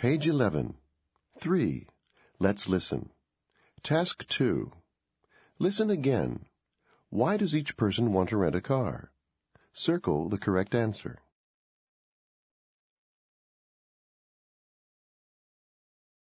Page 11. 3. Let's listen. Task 2. Listen again. Why does each person want to rent a car? Circle the correct answer.